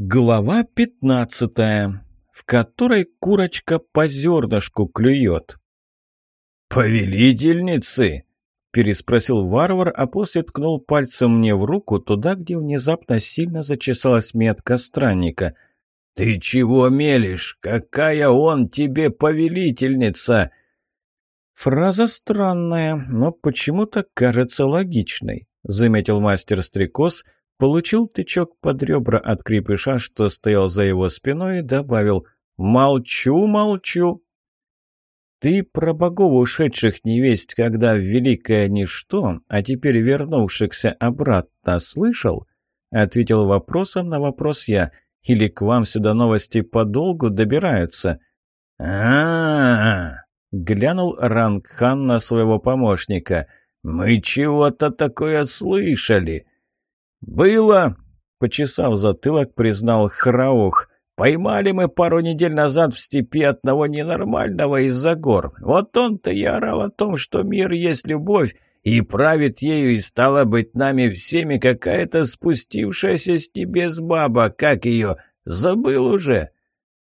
Глава пятнадцатая, в которой курочка по зернышку клюет. «Повелительницы!» — переспросил варвар, а после ткнул пальцем мне в руку, туда, где внезапно сильно зачесалась метка странника. «Ты чего мелешь? Какая он тебе повелительница?» Фраза странная, но почему-то кажется логичной, — заметил мастер-стрекоз — Получил тычок под ребра от крепыша, что стоял за его спиной, и добавил «Молчу, молчу!» «Ты про богов ушедших невесть, когда в великое ничто, а теперь вернувшихся обратно, слышал?» Ответил вопросом на вопрос я. «Или к вам сюда новости подолгу добираются?» а, -а, -а глянул Рангхан на своего помощника. «Мы чего-то такое слышали!» «Было!» — почесав затылок, признал Храух. «Поймали мы пару недель назад в степи одного ненормального из-за гор. Вот он-то и орал о том, что мир есть любовь, и правит ею, и стала быть нами всеми какая-то спустившаяся с небес баба, как ее, забыл уже».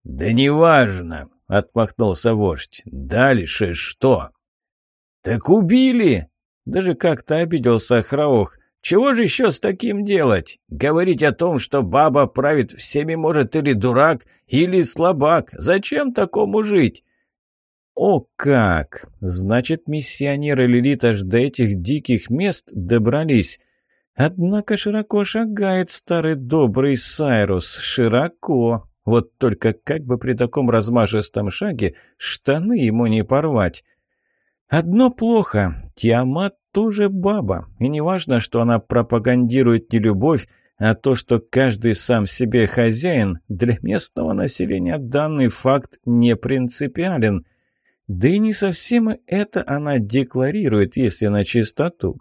«Да неважно», — отмахнулся вождь. «Дальше что?» «Так убили!» Даже как-то обиделся Храух. Чего же еще с таким делать? Говорить о том, что баба правит всеми может или дурак, или слабак. Зачем такому жить? О как! Значит, миссионеры Лилит аж до этих диких мест добрались. Однако широко шагает старый добрый Сайрус. Широко. Вот только как бы при таком размашистом шаге штаны ему не порвать. Одно плохо. Тиамат тоже баба, и не важно, что она пропагандирует не любовь, а то, что каждый сам себе хозяин, для местного населения данный факт не принципиален. Да и не совсем это она декларирует, если на чистоту.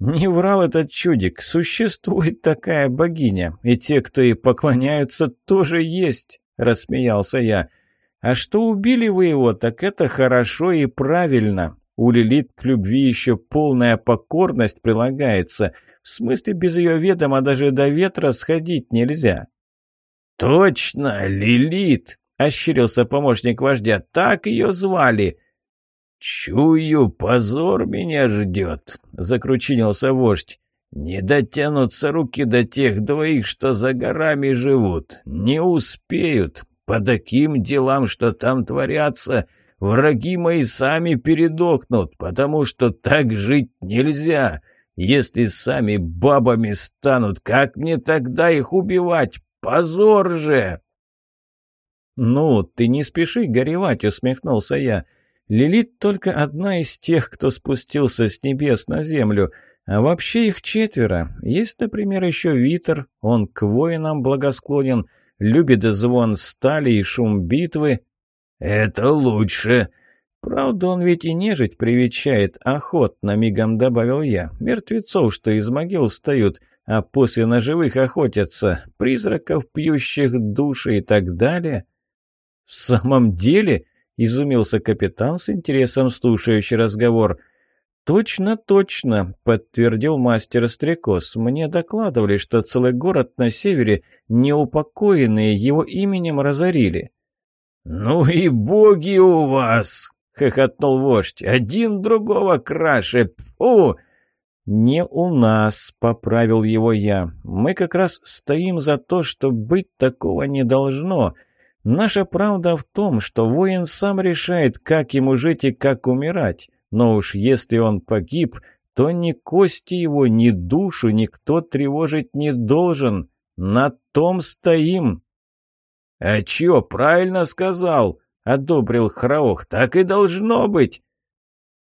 Не врал этот чудик, существует такая богиня, и те, кто ей поклоняются, тоже есть, рассмеялся я. А что убили вы его, так это хорошо и правильно, у Лилит к любви еще полная покорность прилагается. В смысле, без ее ведома даже до ветра сходить нельзя». «Точно, Лилит!» — ощерился помощник вождя. «Так ее звали!» «Чую, позор меня ждет!» — закручинился вождь. «Не дотянутся руки до тех двоих, что за горами живут. Не успеют. По таким делам, что там творятся, враги мои сами передохнут, потому что так жить нельзя. Если сами бабами станут, как мне тогда их убивать? Позор же!» «Ну, ты не спеши горевать», — усмехнулся я. «Лилит только одна из тех, кто спустился с небес на землю». А вообще их четверо. Есть, например, еще Витер, он к воинам благосклонен, любит звон стали и шум битвы, «Это лучше!» «Правда, он ведь и нежить привечает охотно», — мигом добавил я. «Мертвецов, что из могил встают, а после на живых охотятся, призраков, пьющих души и так далее». «В самом деле?» — изумился капитан с интересом слушающий разговор. «Точно, точно», — подтвердил мастер Стрекоз. «Мне докладывали, что целый город на севере неупокоенные его именем разорили». «Ну и боги у вас!» — хохотнул вождь. «Один другого краше! Пфу!» «Не у нас», — поправил его я. «Мы как раз стоим за то, что быть такого не должно. Наша правда в том, что воин сам решает, как ему жить и как умирать. Но уж если он погиб, то ни кости его, ни душу никто тревожить не должен. На том стоим». «А чё, правильно сказал?» — одобрил Храох. «Так и должно быть!»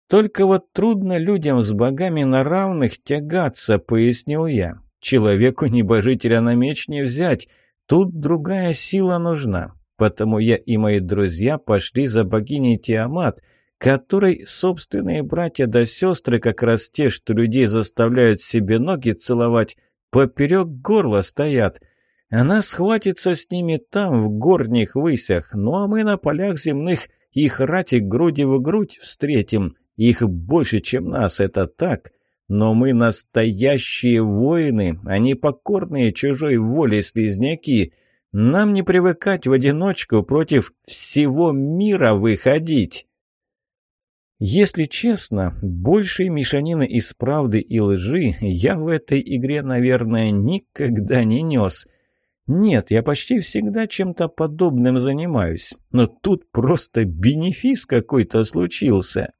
«Только вот трудно людям с богами на равных тягаться», — пояснил я. «Человеку небожителя на меч не взять. Тут другая сила нужна. Потому я и мои друзья пошли за богиней Тиамат, которой собственные братья да сестры, как раз те, что людей заставляют себе ноги целовать, поперек горла стоят. Она схватится с ними там, в горних высях, ну а мы на полях земных их рати груди в грудь встретим. Их больше, чем нас, это так. Но мы настоящие воины, а не покорные чужой воле слизняки. Нам не привыкать в одиночку против всего мира выходить. Если честно, большей мешанины из правды и лжи я в этой игре, наверное, никогда не нес — нет, я почти всегда чем-то подобным занимаюсь, но тут просто бенефис какой-то случился.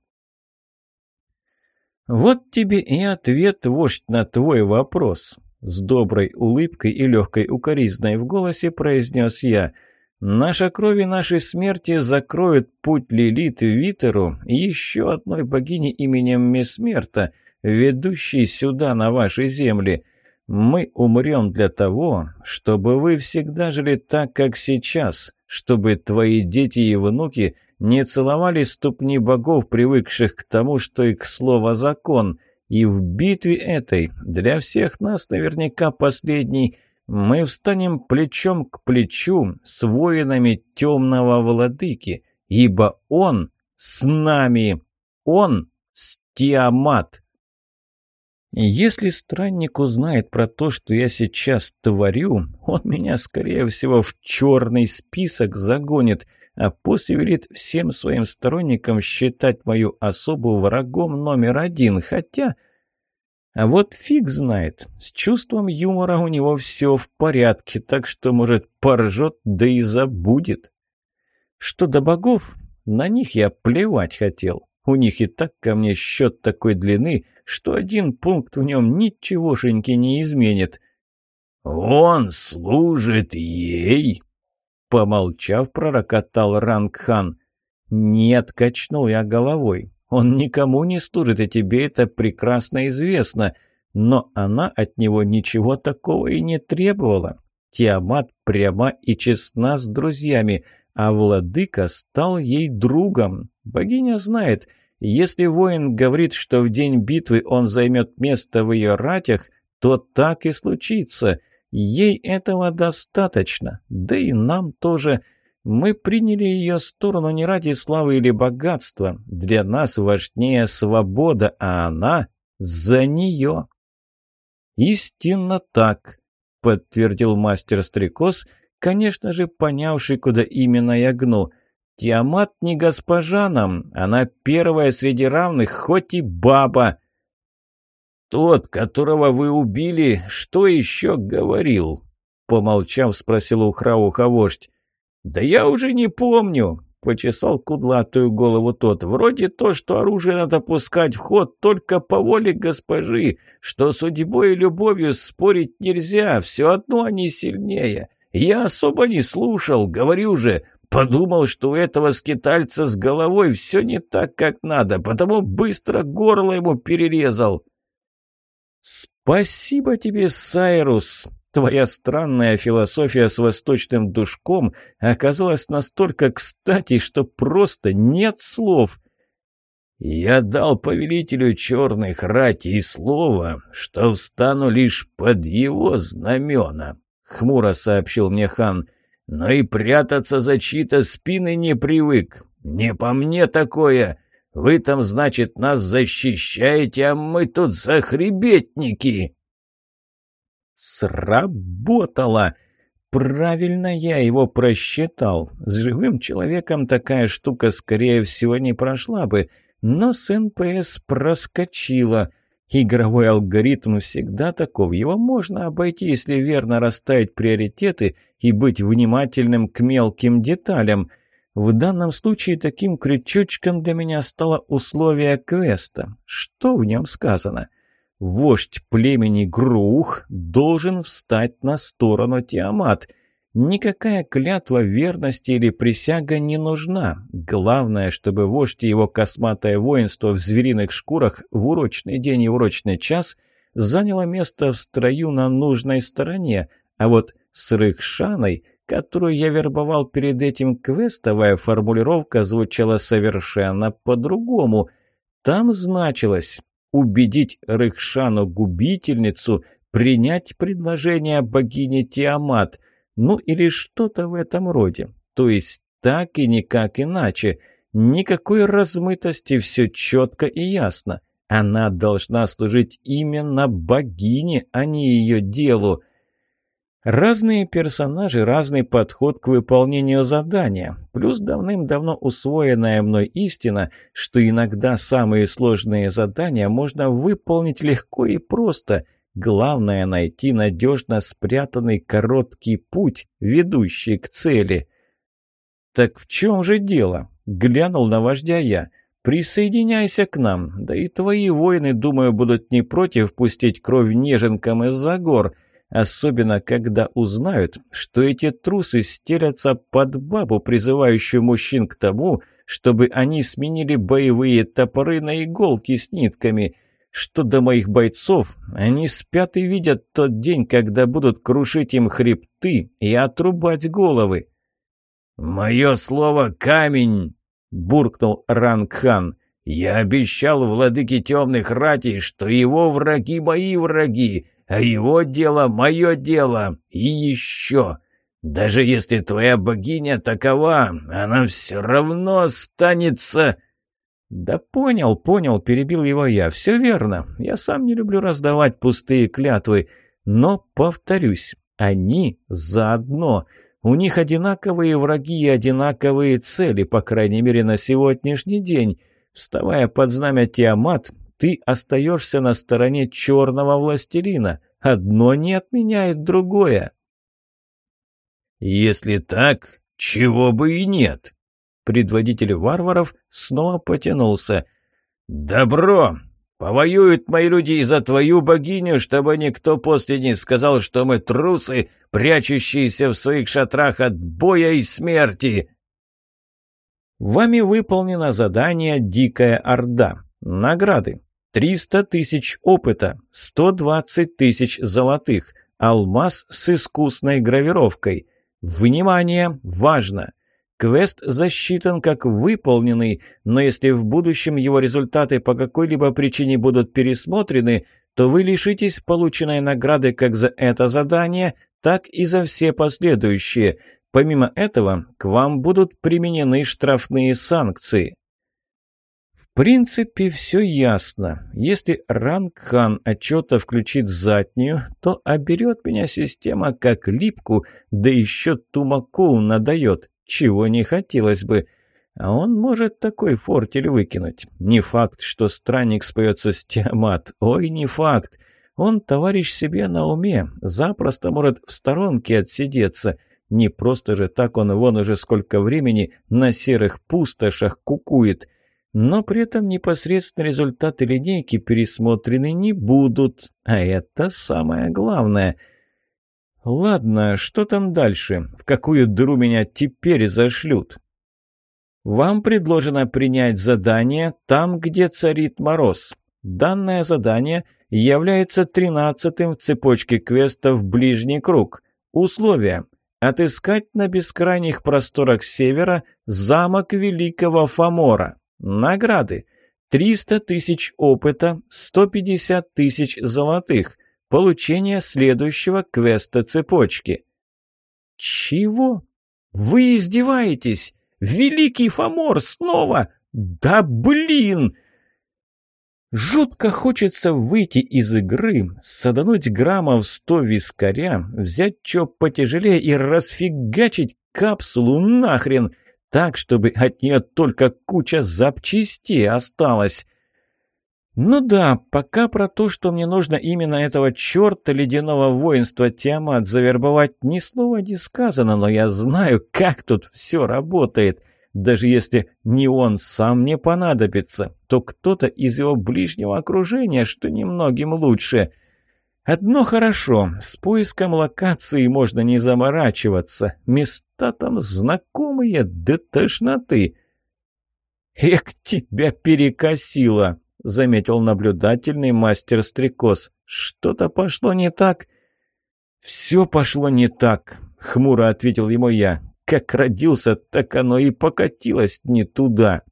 Вот тебе и ответ, вождь, на твой вопрос. С доброй улыбкой и легкой укоризной в голосе произнес я. Наша кровь и наши смерти закроют путь Лилит Витеру, еще одной богини именем Месмерта, ведущей сюда, на ваши земли. Мы умрем для того, чтобы вы всегда жили так, как сейчас, чтобы твои дети и внуки не целовали ступни богов, привыкших к тому, что их слово «закон», и в битве этой, для всех нас наверняка последней, мы встанем плечом к плечу с воинами темного владыки, ибо он с нами, он с Тиамат. Если странник узнает про то, что я сейчас творю, он меня, скорее всего, в черный список загонит, а после велит всем своим сторонникам считать мою особу врагом номер один, хотя... А вот фиг знает, с чувством юмора у него все в порядке, так что, может, поржет, да и забудет. Что до богов, на них я плевать хотел. У них и так ко мне счет такой длины, что один пункт в нем ничегошеньки не изменит. «Он служит ей!» Помолчав, пророкотал Рангхан. «Нет», — качнул я головой. «Он никому не служит, и тебе это прекрасно известно. Но она от него ничего такого и не требовала. Тиамат прямо и честна с друзьями» а владыка стал ей другом. Богиня знает, если воин говорит, что в день битвы он займет место в ее ратях, то так и случится. Ей этого достаточно, да и нам тоже. Мы приняли ее сторону не ради славы или богатства. Для нас важнее свобода, а она за нее. «Истинно так», — подтвердил мастер-стрекоз, — Конечно же, понявший, куда именно я гну. Тиамат не госпожа нам, она первая среди равных, хоть и баба. Тот, которого вы убили, что еще говорил? Помолчав, спросил у Храуха вождь. Да я уже не помню, — почесал кудлатую голову тот. «Вроде то, что оружие надо пускать в ход только по воле госпожи, что судьбой и любовью спорить нельзя, все одно они сильнее. Я особо не слушал, говорю же, подумал, что у этого скитальца с головой все не так, как надо, потому быстро горло ему перерезал. «Спасибо тебе, Сайрус!» Твоя странная философия с восточным душком оказалась настолько кстати, что просто нет слов. Я дал повелителю черных рати слово, что встану лишь под его знамена. — хмуро сообщил мне хан. «Но и прятаться за чьи-то спины не привык. Не по мне такое. Вы там, значит, нас защищаете, а мы тут захребетники». «Сработало!» Правильно я его просчитал. С живым человеком такая штука, скорее всего, не прошла бы. Но с НПС проскочила. Игровой алгоритм всегда таков, его можно обойти, если верно расставить приоритеты и быть внимательным к мелким деталям. В данном случае таким крючочком для меня стало условие квеста. Что в нем сказано? Вождь племени Грух должен встать на сторону Тиамат – Никакая клятва верности или присяга не нужна. Главное, чтобы вождь и его косматое воинство в звериных шкурах в урочный день и урочный час заняло место в строю на нужной стороне, а вот с Рыхшаной, которую я вербовал перед этим, квестовая формулировка звучала совершенно по-другому. Там значилось «убедить Рыхшану-губительницу принять предложение богини Тиамат», ну или что-то в этом роде. То есть так и никак иначе. Никакой размытости, все четко и ясно. Она должна служить именно богине, а не ее делу. Разные персонажи, разный подход к выполнению задания, плюс давным-давно усвоенная мной истина, что иногда самые сложные задания можно выполнить легко и просто – Главное – найти надежно спрятанный короткий путь, ведущий к цели. «Так в чем же дело?» – глянул на вождя я. «Присоединяйся к нам. Да и твои воины, думаю, будут не против пустить кровь неженкам из-за гор». Особенно, когда узнают, что эти трусы стелятся под бабу, призывающую мужчин к тому, чтобы они сменили боевые топоры на иголки с нитками – что до моих бойцов, они спят и видят тот день, когда будут крушить им хребты и отрубать головы. «Мое слово камень!» — буркнул Рангхан. «Я обещал владыке темных ратей, что его враги мои враги, а его дело мое дело, и еще. Даже если твоя богиня такова, она все равно останется...» «Да понял, понял», — перебил его я. «Все верно. Я сам не люблю раздавать пустые клятвы. Но, повторюсь, они заодно. У них одинаковые враги и одинаковые цели, по крайней мере, на сегодняшний день. Вставая под знамя Тиамат, ты остаешься на стороне черного властелина. Одно не отменяет другое». «Если так, чего бы и нет», Предводитель варваров снова потянулся. «Добро! Повоюют мои люди и за твою богиню, чтобы никто после не сказал, что мы трусы, прячущиеся в своих шатрах от боя и смерти!» Вами выполнено задание «Дикая Орда». Награды. 300 тысяч опыта, 120 тысяч золотых, алмаз с искусной гравировкой. Внимание! Важно! Квест засчитан как выполненный, но если в будущем его результаты по какой-либо причине будут пересмотрены, то вы лишитесь полученной награды как за это задание, так и за все последующие. Помимо этого, к вам будут применены штрафные санкции. В принципе, все ясно. Если ранг хан отчета включит заднюю, то оберет меня система как липку, да еще тумаку надает чего не хотелось бы. А он может такой фортель выкинуть. Не факт, что странник споется с Тиамат. Ой, не факт. Он товарищ себе на уме, запросто может в сторонке отсидеться. Не просто же так он вон уже сколько времени на серых пустошах кукует. Но при этом непосредственно результаты линейки пересмотрены не будут. А это самое главное – «Ладно, что там дальше? В какую дыру меня теперь зашлют?» «Вам предложено принять задание там, где царит мороз. Данное задание является тринадцатым в цепочке квестов «Ближний круг». Условия. Отыскать на бескрайних просторах севера замок Великого Фомора. Награды. 300 тысяч опыта, 150 тысяч золотых, Получение следующего квеста цепочки. Чего? Вы издеваетесь? Великий Фомор снова? Да блин! Жутко хочется выйти из игры, садануть граммов сто вискаря, взять чё потяжелее и расфигачить капсулу нахрен, так, чтобы от нее только куча запчастей осталась. Ну да, пока про то, что мне нужно именно этого черта ледяного воинства Тиамат завербовать, ни слова не сказано, но я знаю, как тут все работает. Даже если не он сам мне понадобится, то кто-то из его ближнего окружения, что немногим лучше. Одно хорошо, с поиском локации можно не заморачиваться. Места там знакомые до тошноты. «Эх, тебя перекосило!» — заметил наблюдательный мастер-стрекоз. «Что-то пошло не так». «Все пошло не так», — хмуро ответил ему я. «Как родился, так оно и покатилось не туда».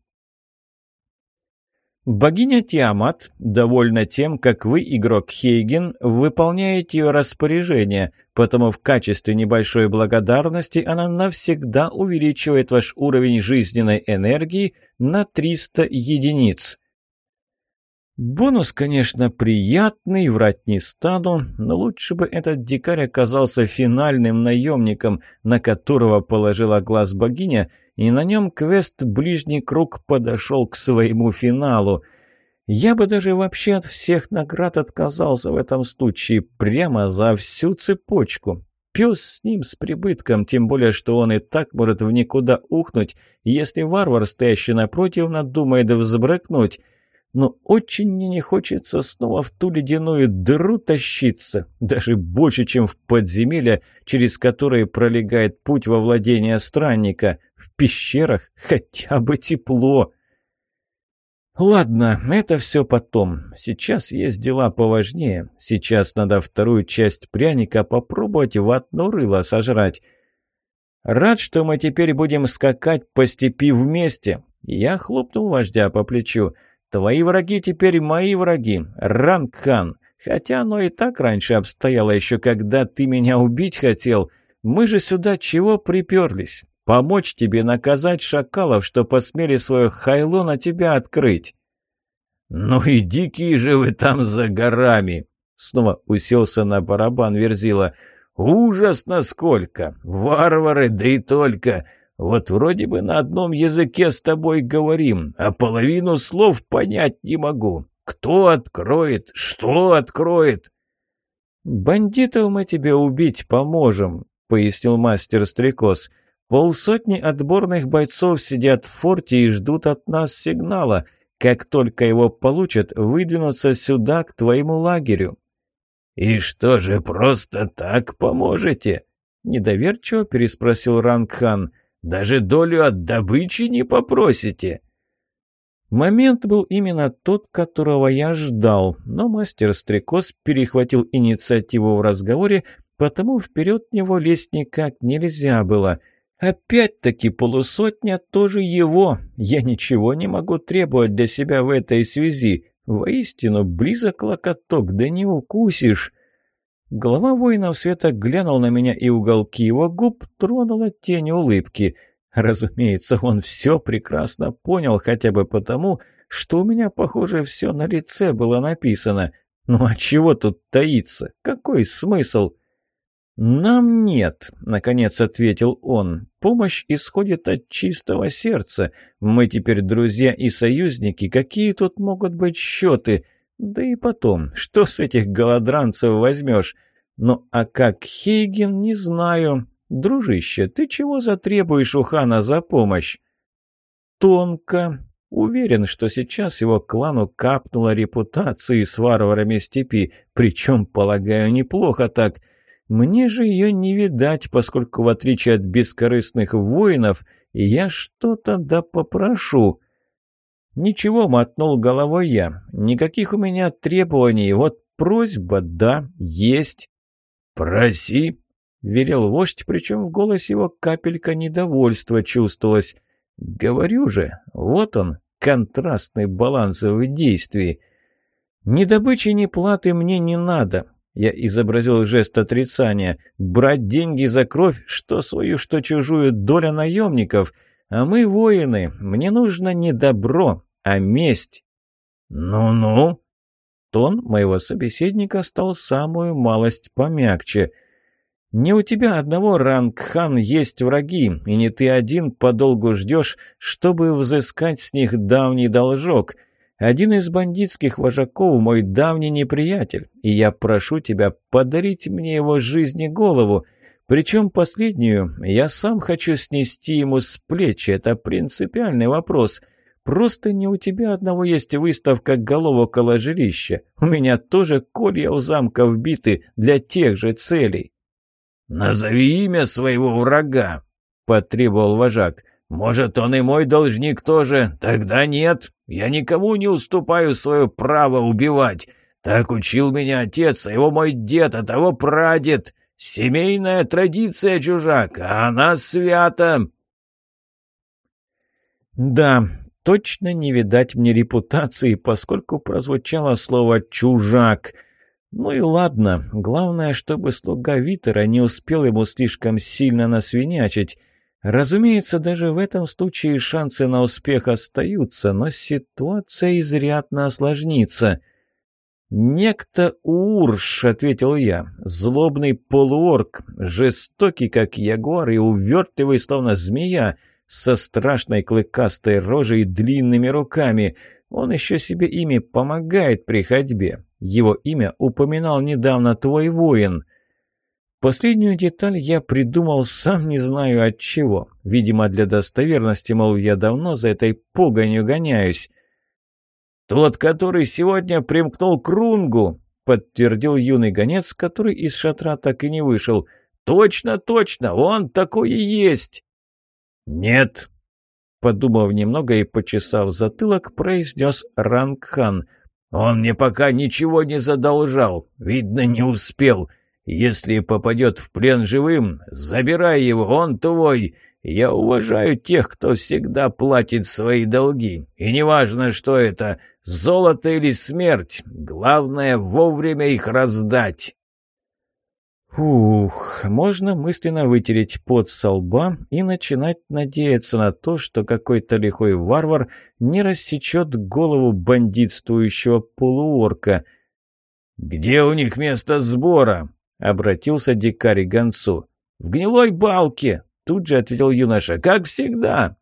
Богиня Тиамат довольна тем, как вы, игрок Хейген, выполняете ее распоряжение, потому в качестве небольшой благодарности она навсегда увеличивает ваш уровень жизненной энергии на 300 единиц. Бонус, конечно, приятный, врать не стану, но лучше бы этот дикарь оказался финальным наемником, на которого положила глаз богиня, и на нем квест «Ближний круг» подошел к своему финалу. Я бы даже вообще от всех наград отказался в этом случае, прямо за всю цепочку. Пес с ним с прибытком, тем более, что он и так может в никуда ухнуть, если варвар, стоящий напротив, надумает взбрыкнуть» но очень мне не хочется снова в ту ледяную дыру тащиться, даже больше, чем в подземелье, через которое пролегает путь во владение странника. В пещерах хотя бы тепло. Ладно, это все потом. Сейчас есть дела поважнее. Сейчас надо вторую часть пряника попробовать в одно рыло сожрать. Рад, что мы теперь будем скакать по степи вместе. Я хлопнул вождя по плечу. — Твои враги теперь мои враги, Рангхан. Хотя оно и так раньше обстояло еще, когда ты меня убить хотел. Мы же сюда чего приперлись? Помочь тебе наказать шакалов, что посмели свое хайло на тебя открыть». «Ну и дикие же вы там за горами!» Снова уселся на барабан Верзила. «Ужасно сколько! Варвары, да и только! Вот вроде бы на одном языке с тобой говорим, а половину слов понять не могу. Кто откроет? Что откроет?» «Бандитов мы тебе убить поможем», — пояснил мастер-стрекоз. «Полсотни отборных бойцов сидят в форте и ждут от нас сигнала. Как только его получат, выдвинутся сюда, к твоему лагерю». «И что же, просто так поможете?» — недоверчиво переспросил Рангхан. — даже долю от добычи не попросите!» Момент был именно тот, которого я ждал, но мастер-стрекоз перехватил инициативу в разговоре, потому вперед него лезть никак нельзя было. Опять-таки полусотня тоже его. Я ничего не могу требовать для себя в этой связи. Воистину, близок локоток, да не укусишь. Глава воинов света глянул на меня, и уголки его губ тронула тень улыбки. Разумеется, он все прекрасно понял, хотя бы потому, что у меня, похоже, все на лице было написано. Ну а чего тут таиться? Какой смысл? «Нам нет», — наконец ответил он. «Помощь исходит от чистого сердца. Мы теперь друзья и союзники. Какие тут могут быть счеты?» Да и потом, что с этих голодранцев возьмешь? Ну а как Хейген, не знаю. Дружище, ты чего затребуешь у хана за помощь? Тонко. Уверен, что сейчас его клану капнула репутации с варварами степи, причем, полагаю, неплохо так. Мне же ее не видать, поскольку, в отличие от бескорыстных воинов, я что-то да попрошу. «Ничего», — мотнул головой я. «Никаких у меня требований. Вот просьба, да, есть». «Проси», — верил вождь, причем в голосе его капелька недовольства чувствовалась. «Говорю же, вот он, контрастный баланс в действии. Ни добычи, ни платы мне не надо». Я изобразил жест отрицания. «Брать деньги за кровь, что свою, что чужую, доля наемников. А мы воины, мне нужно не добро, а месть. Ну-ну. Тон моего собеседника стал самую малость помягче. Не у тебя одного, Рангхан, есть враги, и не ты один подолгу ждешь, чтобы взыскать с них давний должок. Один из бандитских вожаков мой давний неприятель, и я прошу тебя подарить мне его жизни голову, причем последнюю я сам хочу снести ему с плечи, это принципиальный вопрос — Просто не у тебя одного есть выставка голов около жилища. У меня тоже колья у замка вбиты для тех же целей». «Назови имя своего врага», — потребовал вожак. «Может, он и мой должник тоже? Тогда нет. Я никому не уступаю свое право убивать. Так учил меня отец, а его мой дед, а того прадед. Семейная традиция, чужак, а она свята». «Да, точно не видать мне репутации, поскольку прозвучало слово «чужак». Ну и ладно, главное, чтобы слуга Витера не успел ему слишком сильно насвинячить. Разумеется, даже в этом случае шансы на успех остаются, но ситуация изрядно осложнится. «Некто Урш», — ответил я, — «злобный полуорк, жестокий, как ягуар, и увертливый, словно змея» со страшной клыкастой рожей и длинными руками. Он еще себе ими помогает при ходьбе. Его имя упоминал недавно твой воин. Последнюю деталь я придумал сам не знаю от чего. Видимо, для достоверности, мол, я давно за этой погонью гоняюсь. «Тот, который сегодня примкнул к рунгу», — подтвердил юный гонец, который из шатра так и не вышел. «Точно, точно, он такой и есть!» «Нет!» Подумав немного и почесав затылок, произнес Рангхан. «Он мне пока ничего не задолжал. Видно, не успел. Если попадет в плен живым, забирай его, он твой. Я уважаю тех, кто всегда платит свои долги. И неважно, что это, золото или смерть, главное вовремя их раздать». Ух, можно мысленно вытереть пот со лба и начинать надеяться на то, что какой-то лихой варвар не рассечет голову бандитствующего полуорка. «Где у них место сбора?» — обратился дикарь к гонцу. «В гнилой балке!» — тут же ответил юноша. «Как всегда!»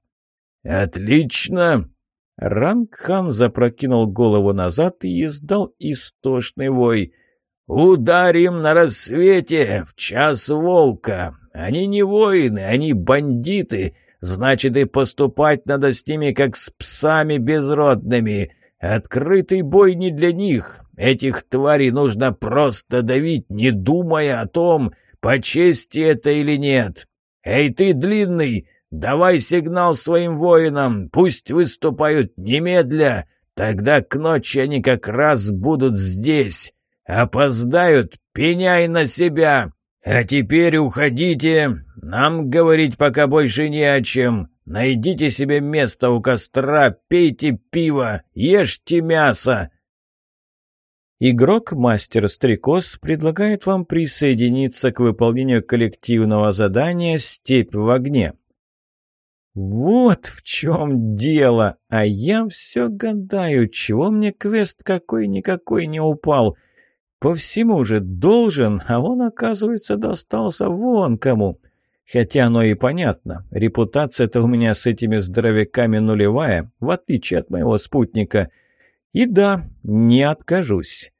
«Отлично!» Рангхан запрокинул голову назад и издал истошный вой — Ударим на рассвете в час волка. Они не воины, они бандиты. Значит, и поступать надо с ними, как с псами безродными. Открытый бой не для них. Этих тварей нужно просто давить, не думая о том, по чести это или нет. Эй, ты длинный, давай сигнал своим воинам, пусть выступают немедля. Тогда к ночи они как раз будут здесь. Опоздают, пеняй на себя. А теперь уходите. Нам говорить пока больше не о чем. Найдите себе место у костра, пейте пиво, ешьте мясо. Игрок-мастер Стрекоз предлагает вам присоединиться к выполнению коллективного задания «Степь в огне». Вот в чем дело, а я все гадаю, чего мне квест какой-никакой не упал — по всему же должен, а он, оказывается, достался вон кому. Хотя оно и понятно. Репутация-то у меня с этими здоровяками нулевая, в отличие от моего спутника. И да, не откажусь.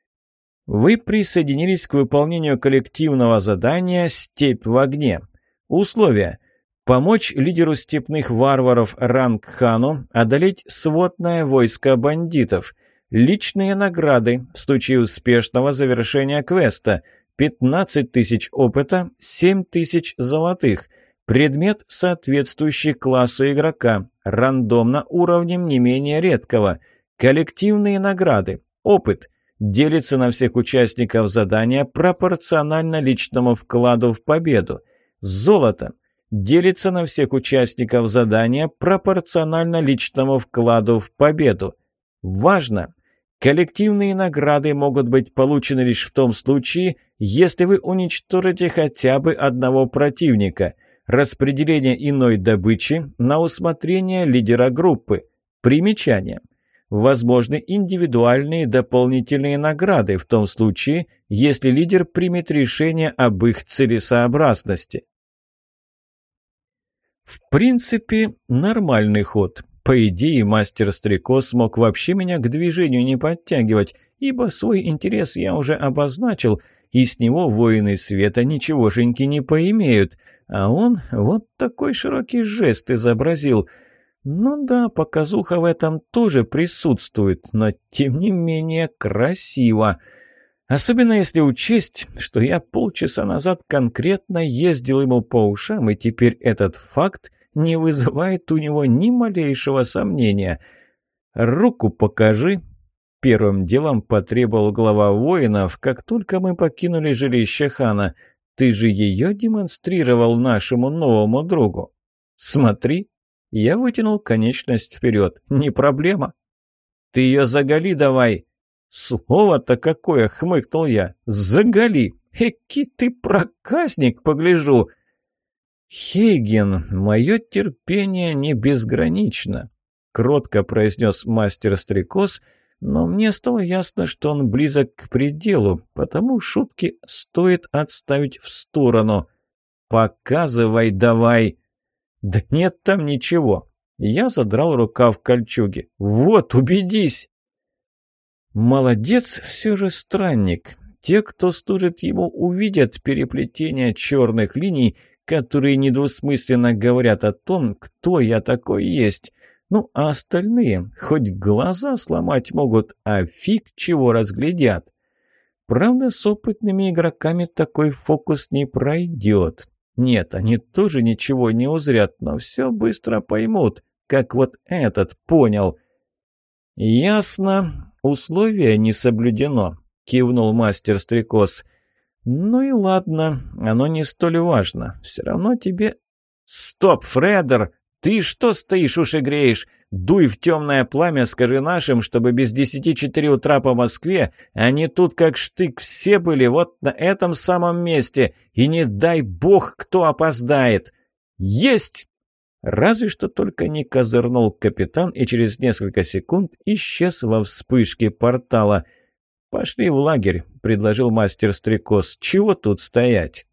Вы присоединились к выполнению коллективного задания «Степь в огне». Условия. Помочь лидеру степных варваров Рангхану одолеть сводное войско бандитов – Личные награды в случае успешного завершения квеста. 15 тысяч опыта, 7 тысяч золотых. Предмет, соответствующий классу игрока, рандомно уровнем не менее редкого. Коллективные награды. Опыт. Делится на всех участников задания пропорционально личному вкладу в победу. Золото делится на всех участников задания пропорционально личному вкладу в победу. Важно! Коллективные награды могут быть получены лишь в том случае, если вы уничтожите хотя бы одного противника. Распределение иной добычи на усмотрение лидера группы. Примечание. Возможны индивидуальные дополнительные награды в том случае, если лидер примет решение об их целесообразности. В принципе, нормальный ход – по идее, мастер-стрекоз мог вообще меня к движению не подтягивать, ибо свой интерес я уже обозначил, и с него воины света ничегошеньки не поимеют. А он вот такой широкий жест изобразил. Ну да, показуха в этом тоже присутствует, но тем не менее красиво. Особенно если учесть, что я полчаса назад конкретно ездил ему по ушам, и теперь этот факт не вызывает у него ни малейшего сомнения. «Руку покажи!» Первым делом потребовал глава воинов, как только мы покинули жилище хана. «Ты же ее демонстрировал нашему новому другу!» «Смотри!» Я вытянул конечность вперед. «Не проблема!» «Ты ее заголи давай!» «Слово-то какое!» — хмыкнул я. «Заголи! Эки ты проказник, погляжу!» «Хейген, мое терпение не безгранично», — кротко произнес мастер-стрекоз, но мне стало ясно, что он близок к пределу, потому шутки стоит отставить в сторону. «Показывай давай!» «Да нет там ничего!» Я задрал рукав кольчуги. «Вот, убедись!» «Молодец все же странник!» Те, кто служит ему, увидят переплетение черных линий, которые недвусмысленно говорят о том, кто я такой есть. Ну, а остальные хоть глаза сломать могут, а фиг чего разглядят. Правда, с опытными игроками такой фокус не пройдет. Нет, они тоже ничего не узрят, но все быстро поймут, как вот этот понял. «Ясно, условие не соблюдено», — кивнул мастер-стрекоз. «Ясно». «Ну и ладно, оно не столь важно. Все равно тебе...» «Стоп, Фредер! Ты что стоишь, уши греешь? Дуй в темное пламя, скажи нашим, чтобы без десяти четыре утра по Москве они тут как штык все были вот на этом самом месте, и не дай бог, кто опоздает!» «Есть!» Разве что только не козырнул капитан и через несколько секунд исчез во вспышке портала – «Пошли в лагерь», — предложил мастер Стрекоз. «Чего тут стоять?»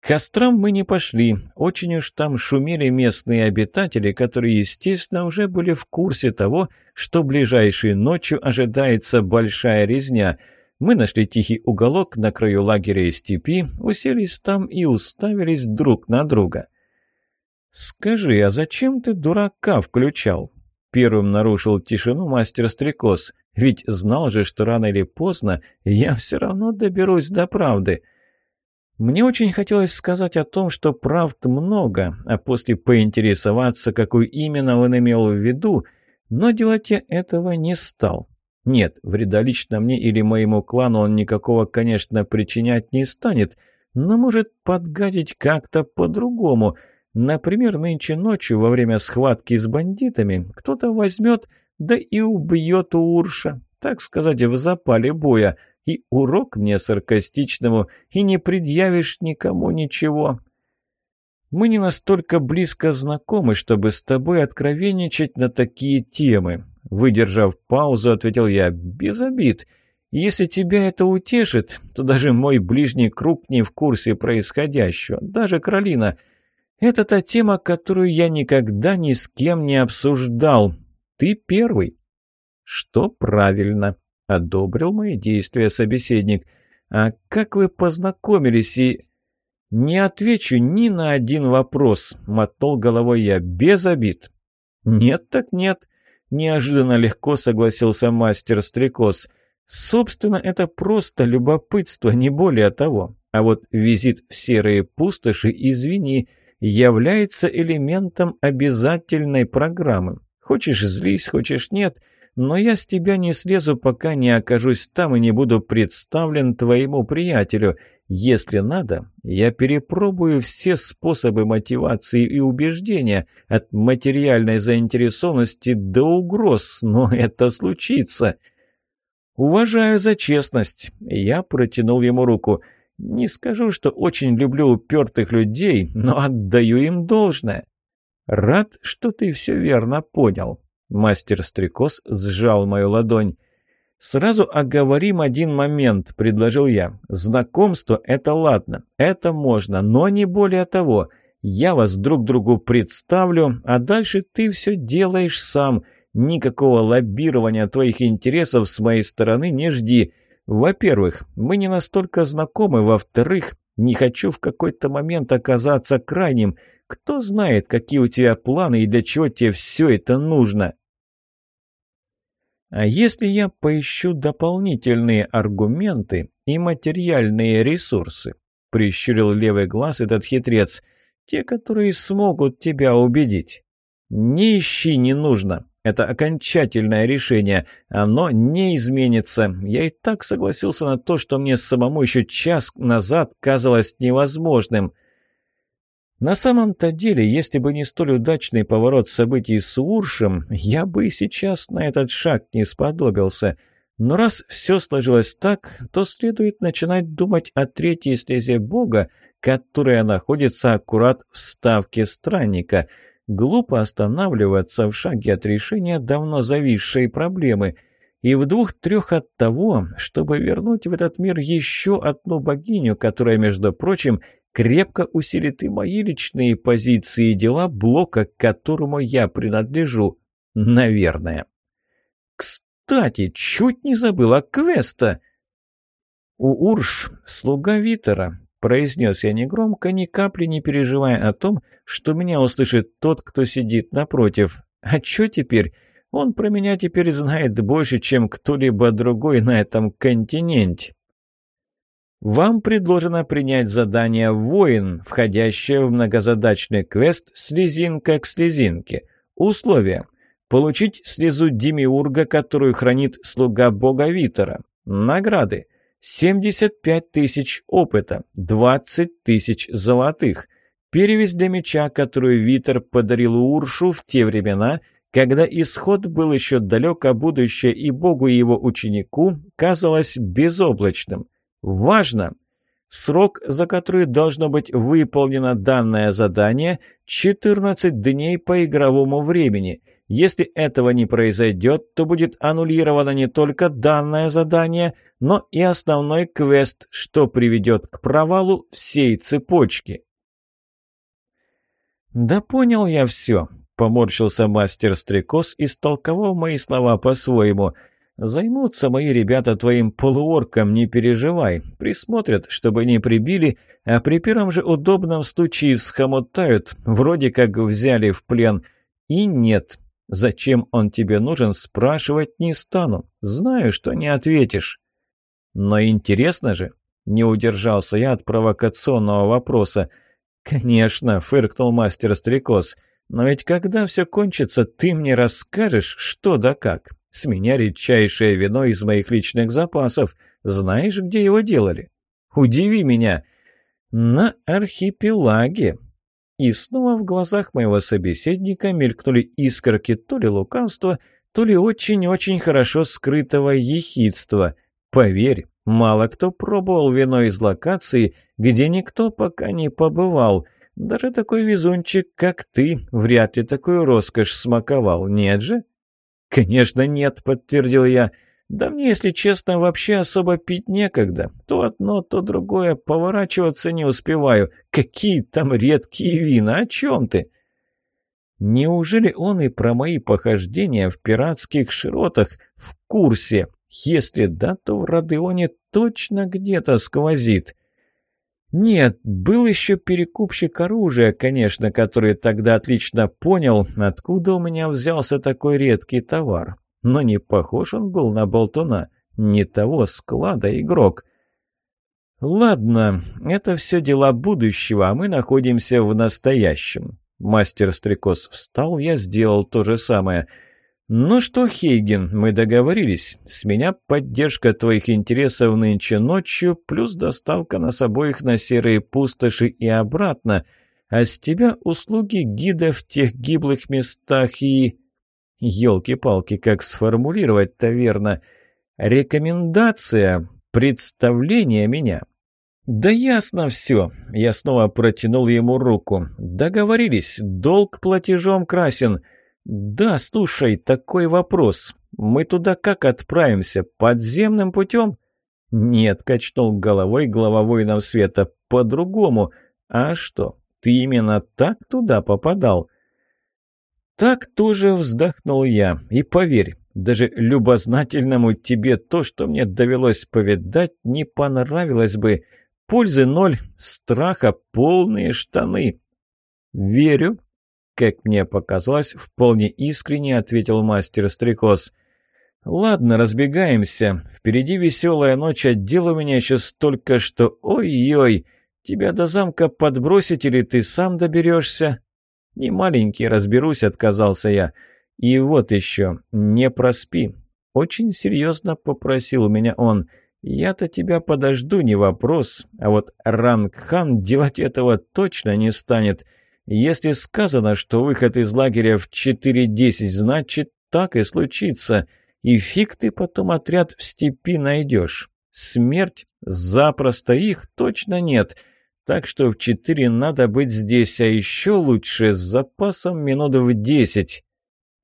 К кострам мы не пошли. Очень уж там шумели местные обитатели, которые, естественно, уже были в курсе того, что ближайшей ночью ожидается большая резня. Мы нашли тихий уголок на краю лагеря и степи, уселись там и уставились друг на друга. «Скажи, а зачем ты дурака включал?» Первым нарушил тишину мастер-стрекоз. Ведь знал же, что рано или поздно я все равно доберусь до правды. Мне очень хотелось сказать о том, что правд много, а после поинтересоваться, какой именно он имел в виду, но делать я этого не стал. Нет, вреда лично мне или моему клану он никакого, конечно, причинять не станет, но может подгадить как-то по-другому — Например, нынче ночью во время схватки с бандитами кто-то возьмет, да и убьет Урша, так сказать, в запале боя, и урок мне саркастичному, и не предъявишь никому ничего. Мы не настолько близко знакомы, чтобы с тобой откровенничать на такие темы. Выдержав паузу, ответил я, без обид. Если тебя это утешит, то даже мой ближний круг не в курсе происходящего, даже Кролина — это та тема, которую я никогда ни с кем не обсуждал. Ты первый. Что правильно, одобрил мои действия собеседник. А как вы познакомились и... Не отвечу ни на один вопрос, Мотнул головой я, без обид. Нет так нет, неожиданно легко согласился мастер-стрекоз. Собственно, это просто любопытство, не более того. А вот визит в серые пустоши, извини, — является элементом обязательной программы. Хочешь злись, хочешь нет, но я с тебя не слезу, пока не окажусь там и не буду представлен твоему приятелю. Если надо, я перепробую все способы мотивации и убеждения, от материальной заинтересованности до угроз, но это случится. Уважаю за честность. Я протянул ему руку. — не скажу, что очень люблю упертых людей, но отдаю им должное. Рад, что ты все верно понял. Мастер-стрекоз сжал мою ладонь. «Сразу оговорим один момент», — предложил я. «Знакомство — это ладно, это можно, но не более того. Я вас друг другу представлю, а дальше ты все делаешь сам. Никакого лоббирования твоих интересов с моей стороны не жди. Во-первых, мы не настолько знакомы, во-вторых, не хочу в какой-то момент оказаться крайним. Кто знает, какие у тебя планы и для чего тебе все это нужно?» А если я поищу дополнительные аргументы и материальные ресурсы? Прищурил левый глаз этот хитрец. Те, которые смогут тебя убедить. Не ищи, не нужно. Это окончательное решение. Оно не изменится. Я и так согласился на то, что мне самому еще час назад казалось невозможным. На самом-то деле, если бы не столь удачный поворот событий с Уршем, я бы и сейчас на этот шаг не сподобился. Но раз все сложилось так, то следует начинать думать о третьей слезе Бога, которая находится аккурат в ставке странника — глупо останавливаться в шаге от решения давно зависшей проблемы – и в двух-трех от того, чтобы вернуть в этот мир еще одну богиню, которая, между прочим, крепко усилит и мои личные позиции и дела блока, к которому я принадлежу. Наверное. Кстати, чуть не забыла квеста. У Урш, слуга Витера, произнес я негромко, ни капли не переживая о том, что меня услышит тот, кто сидит напротив. А что теперь? Он про меня теперь знает больше, чем кто-либо другой на этом континенте. Вам предложено принять задание «Воин», входящее в многозадачный квест «Слезинка к слезинке». Условия. Получить слезу Демиурга, которую хранит слуга бога Витера. Награды. 75 тысяч опыта, 20 тысяч золотых. Перевесь для меча, которую Витер подарил Уршу в те времена, когда исход был еще далек, а будущее и Богу и его ученику казалось безоблачным. Важно! Срок, за который должно быть выполнено данное задание – 14 дней по игровому времени. Если этого не произойдет, то будет аннулировано не только данное задание – но и основной квест, что приведет к провалу всей цепочки. «Да понял я все», — поморщился мастер Стрекоз, истолковав мои слова по-своему. «Займутся мои ребята твоим полуорком, не переживай. Присмотрят, чтобы не прибили, а при первом же удобном случае схомутают, вроде как взяли в плен. И нет. Зачем он тебе нужен, спрашивать не стану. Знаю, что не ответишь». Но интересно же, не удержался я от провокационного вопроса. «Конечно», — фыркнул мастер-стрекоз, «но ведь когда все кончится, ты мне расскажешь, что да как. С меня редчайшее вино из моих личных запасов. Знаешь, где его делали? Удиви меня!» «На архипелаге». И снова в глазах моего собеседника мелькнули искорки то ли лукавства, то ли очень-очень хорошо скрытого ехидства. Поверь, мало кто пробовал вино из локации, где никто пока не побывал. Даже такой везунчик, как ты, вряд ли такую роскошь смаковал, нет же? «Конечно нет», — подтвердил я. «Да мне, если честно, вообще особо пить некогда. То одно, то другое, поворачиваться не успеваю. Какие там редкие вина, о чем ты?» Неужели он и про мои похождения в пиратских широтах в курсе? Если да, то в Родеоне точно где-то сквозит. Нет, был еще перекупщик оружия, конечно, который тогда отлично понял, откуда у меня взялся такой редкий товар. Но не похож он был на болтуна, не того склада игрок. Ладно, это все дела будущего, а мы находимся в настоящем. Мастер-стрекоз встал, я сделал то же самое — «Ну что, Хейген, мы договорились. С меня поддержка твоих интересов нынче ночью, плюс доставка нас обоих на серые пустоши и обратно, а с тебя услуги гида в тех гиблых местах и...» «Елки-палки, как сформулировать-то верно? Рекомендация, представление меня». «Да ясно все!» — я снова протянул ему руку. «Договорились, долг платежом красен». «Да, слушай, такой вопрос. Мы туда как отправимся? Подземным путем?» «Нет», — качнул головой глава воинов света, — «по-другому. А что, ты именно так туда попадал?» «Так тоже вздохнул я. И поверь, даже любознательному тебе то, что мне довелось повидать, не понравилось бы. Пользы ноль, страха полные штаны». «Верю», как мне показалось, вполне искренне ответил мастер-стрекоз. «Ладно, разбегаемся. Впереди веселая ночь, а дел у меня еще столько, что... Ой-ой, тебя до замка подбросить или ты сам доберешься?» «Не маленький, разберусь», — отказался я. «И вот еще, не проспи». Очень серьезно попросил меня он. «Я-то тебя подожду, не вопрос, а вот Рангхан делать этого точно не станет». Если сказано, что выход из лагеря в 4.10, значит, так и случится. И фиг ты потом отряд в степи найдешь. Смерть запросто их точно нет. Так что в 4 надо быть здесь, а еще лучше с запасом минут в 10.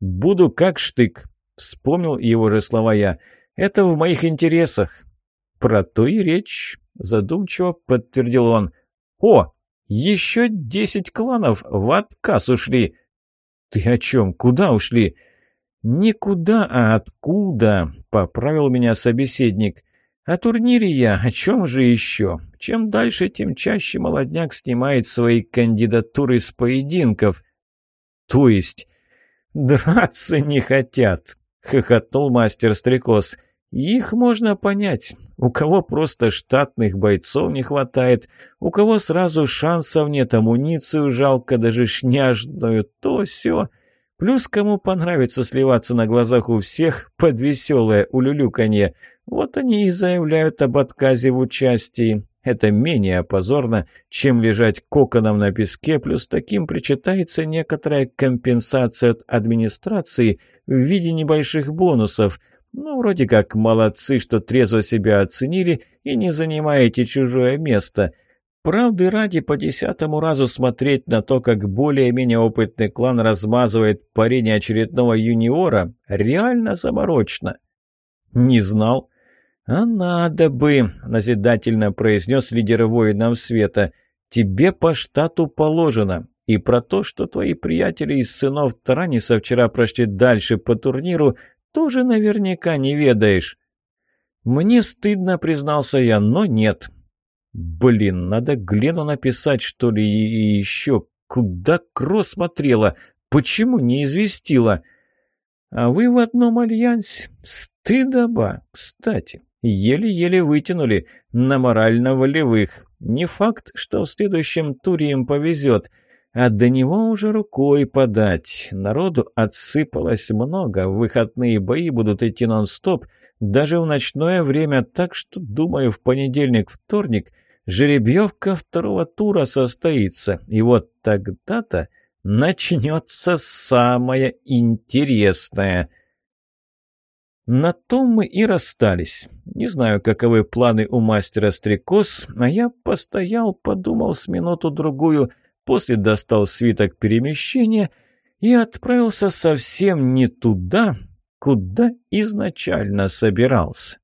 «Буду как штык», — вспомнил его же слова я. «Это в моих интересах». «Про то и речь», — задумчиво подтвердил он. «О, еще десять кланов в отказ ушли. Ты о чем? Куда ушли? Никуда, а откуда? Поправил меня собеседник. О турнире я, о чем же еще? Чем дальше, тем чаще молодняк снимает свои кандидатуры с поединков. То есть драться не хотят, хохотнул мастер-стрекоз. — их можно понять. У кого просто штатных бойцов не хватает, у кого сразу шансов нет, амуницию жалко, даже шняжную, то все. Плюс кому понравится сливаться на глазах у всех под веселое улюлюканье. Вот они и заявляют об отказе в участии. Это менее позорно, чем лежать коконом на песке, плюс таким причитается некоторая компенсация от администрации в виде небольших бонусов – ну, вроде как молодцы, что трезво себя оценили и не занимаете чужое место. Правды ради, по десятому разу смотреть на то, как более-менее опытный клан размазывает парение очередного юниора, реально заморочно. «Не знал». «А надо бы», — назидательно произнес лидер воинам света, — «тебе по штату положено. И про то, что твои приятели из сынов Тараниса вчера прошли дальше по турниру, тоже наверняка не ведаешь». «Мне стыдно», — признался я, — «но нет». «Блин, надо Глену написать, что ли, и еще. Куда Кро смотрела? Почему не известила?» «А вы в одном альянсе? Стыдоба! Кстати, еле-еле вытянули на морально-волевых. Не факт, что в следующем туре им повезет» а до него уже рукой подать. Народу отсыпалось много, выходные бои будут идти нон-стоп, даже в ночное время, так что, думаю, в понедельник-вторник жеребьевка второго тура состоится, и вот тогда-то начнется самое интересное. На том мы и расстались. Не знаю, каковы планы у мастера стрекоз, а я постоял, подумал с минуту-другую — после достал свиток перемещения и отправился совсем не туда, куда изначально собирался.